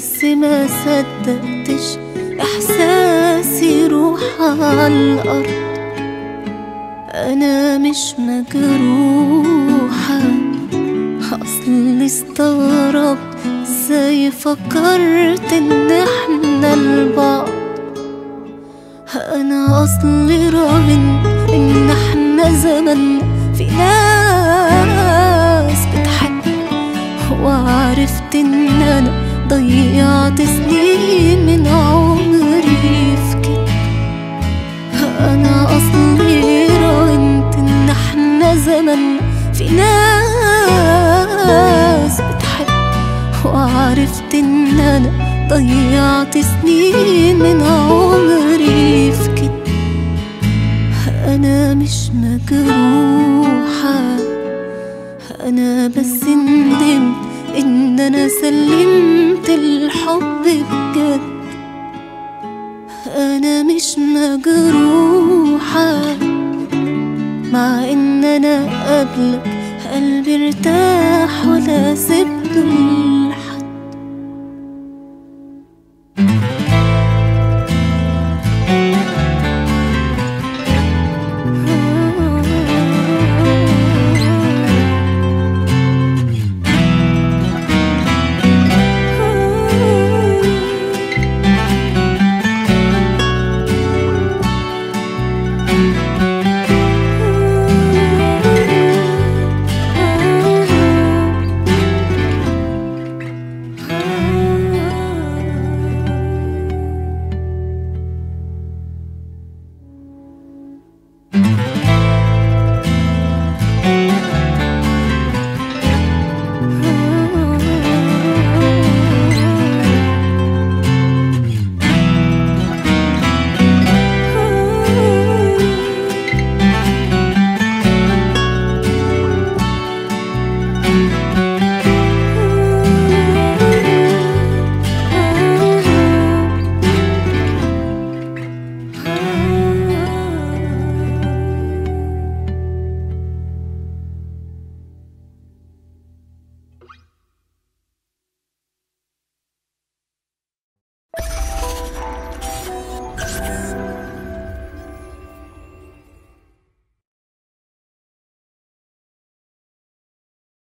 بس ما صدقتش إحساسي روح على الأرض. أنا مش مجروحة اصلي استغربت إزاي فكرت إن إحنا لبعض أنا اصلي راهن إن إحنا زمن في ناس بتحب وعرفت إن ضيعت سنين من عمري في كده أنا أصلي راهنت ان إحنا زمن في ناس بتحب. وعرفت إن أنا ضيعت سنين من عمري في كده أنا مش مجروحة. أنا بس ندمت إن أنا سلمت الحب بجد. أنا مش مجروحة مع إن أنا قبلك قلبي ارتاح ولا سبت